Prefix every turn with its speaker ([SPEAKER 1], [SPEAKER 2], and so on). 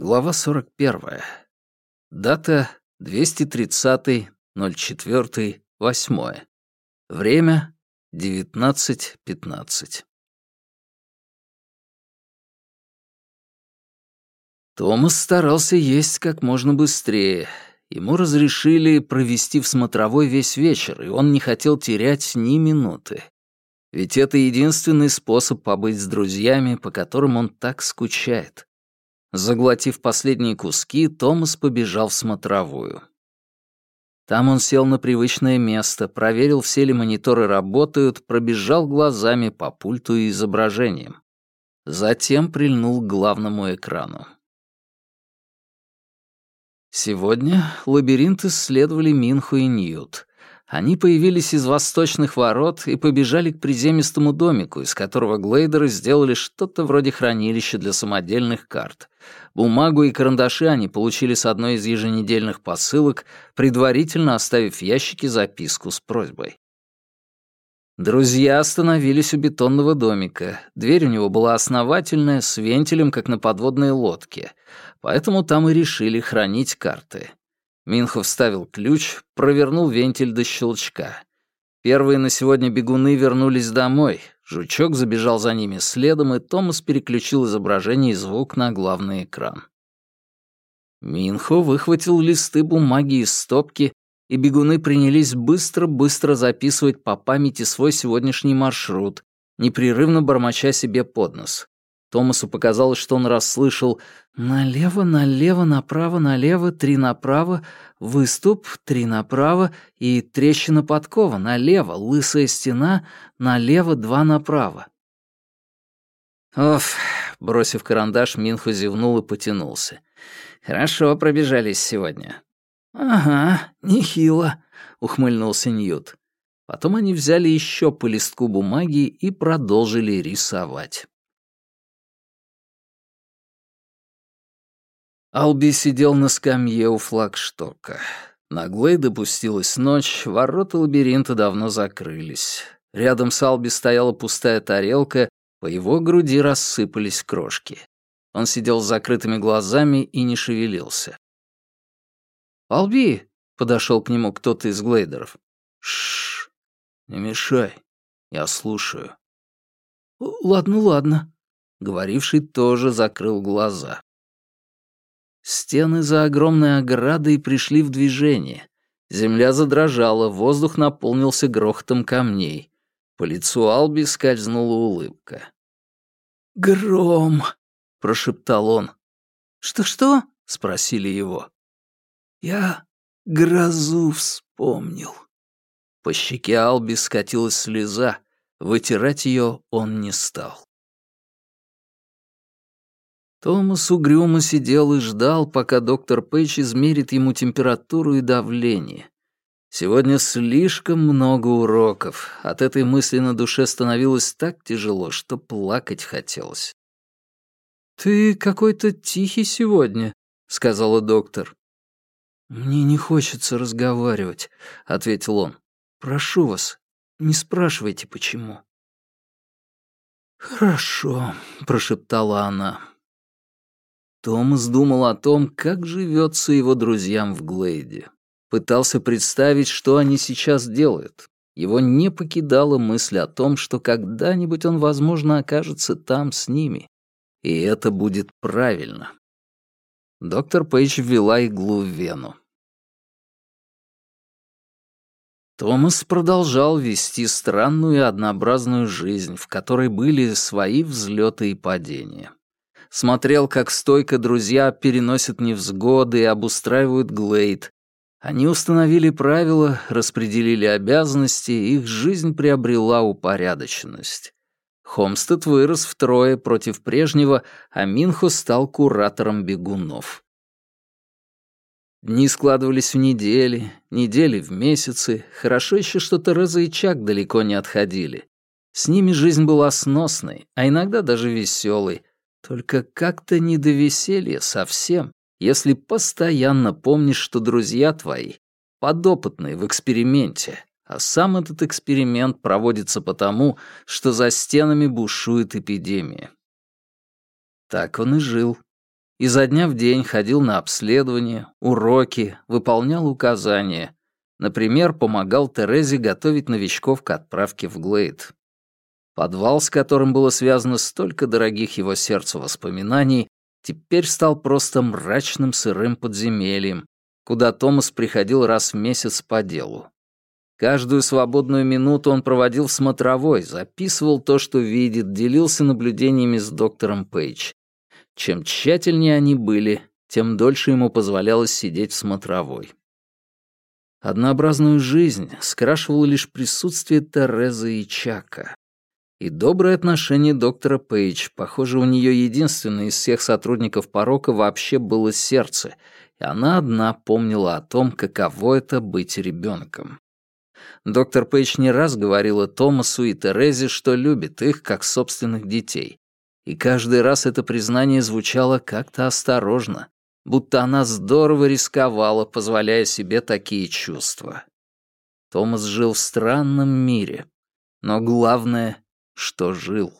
[SPEAKER 1] Глава 41. Дата 230.04.8. Время 19.15. Томас старался есть как можно быстрее. Ему разрешили провести в смотровой весь вечер, и он не хотел терять ни минуты. Ведь это единственный способ побыть с друзьями, по которым он так скучает. Заглотив последние куски, Томас побежал в смотровую. Там он сел на привычное место, проверил, все ли мониторы работают, пробежал глазами по пульту и изображениям. Затем прильнул к главному экрану. Сегодня лабиринт исследовали Минху и Ньют. Они появились из восточных ворот и побежали к приземистому домику, из которого глейдеры сделали что-то вроде хранилища для самодельных карт. Бумагу и карандаши они получили с одной из еженедельных посылок, предварительно оставив в ящике записку с просьбой. Друзья остановились у бетонного домика. Дверь у него была основательная, с вентилем, как на подводной лодке, поэтому там и решили хранить карты. Минхо вставил ключ, провернул вентиль до щелчка. Первые на сегодня бегуны вернулись домой. Жучок забежал за ними следом, и Томас переключил изображение и звук на главный экран. Минхо выхватил листы бумаги из стопки, и бегуны принялись быстро-быстро записывать по памяти свой сегодняшний маршрут, непрерывно бормоча себе под нос. Томасу показалось, что он расслышал «налево, налево, направо, налево, три направо, выступ, три направо и трещина подкова, налево, лысая стена, налево, два направо». «Оф», — бросив карандаш, Минху зевнул и потянулся. «Хорошо пробежались сегодня». «Ага, нехило», — ухмыльнулся Ньют. Потом они взяли еще по листку бумаги и продолжили рисовать. Алби сидел на скамье у флагштока. На Глей допустилась ночь, ворота лабиринта давно закрылись. Рядом с Алби стояла пустая тарелка, по его груди рассыпались крошки. Он сидел с закрытыми глазами и не шевелился. «Алби!» — подошел к нему кто-то из глейдеров. «Шш, не мешай, я слушаю». «Ладно, ладно». Говоривший тоже закрыл глаза. Стены за огромной оградой пришли в движение. Земля задрожала, воздух наполнился грохотом камней. По лицу Алби скользнула улыбка. «Гром!» — прошептал он. «Что-что?» — спросили его. «Я грозу вспомнил». По щеке Алби скатилась слеза, вытирать ее он не стал. Томас угрюмо сидел и ждал, пока доктор Пейдж измерит ему температуру и давление. Сегодня слишком много уроков. От этой мысли на душе становилось так тяжело, что плакать хотелось. «Ты какой-то тихий сегодня», — сказала доктор. «Мне не хочется разговаривать», — ответил он. «Прошу вас, не спрашивайте, почему». «Хорошо», — прошептала она. Томас думал о том, как живется его друзьям в Глейде. Пытался представить, что они сейчас делают. Его не покидала мысль о том, что когда-нибудь он, возможно, окажется там с ними. И это будет правильно. Доктор Пейдж ввела иглу в вену. Томас продолжал вести странную и однообразную жизнь, в которой были свои взлеты и падения смотрел, как стойко друзья переносят невзгоды и обустраивают глейд. Они установили правила, распределили обязанности, их жизнь приобрела упорядоченность. Хомстед вырос втрое против прежнего, а Минхо стал куратором бегунов. Дни складывались в недели, недели в месяцы, хорошо еще, что Тереза и Чак далеко не отходили. С ними жизнь была сносной, а иногда даже веселой, только как-то не до веселья совсем, если постоянно помнишь, что друзья твои подопытные в эксперименте, а сам этот эксперимент проводится потому, что за стенами бушует эпидемия. Так он и жил. Изо дня в день ходил на обследования, уроки, выполнял указания. Например, помогал Терезе готовить новичков к отправке в Глейд. Подвал, с которым было связано столько дорогих его сердцу воспоминаний, теперь стал просто мрачным сырым подземельем, куда Томас приходил раз в месяц по делу. Каждую свободную минуту он проводил в смотровой, записывал то, что видит, делился наблюдениями с доктором Пейдж. Чем тщательнее они были, тем дольше ему позволялось сидеть в смотровой. Однообразную жизнь скрашивало лишь присутствие Терезы и Чака. И доброе отношение доктора Пейдж, похоже, у нее единственное из всех сотрудников порока вообще было сердце, и она одна помнила о том, каково это быть ребенком. Доктор Пейдж не раз говорила Томасу и Терезе, что любит их как собственных детей. И каждый раз это признание звучало как-то осторожно, будто она здорово рисковала, позволяя себе такие чувства. Томас жил в странном мире, но главное что жил.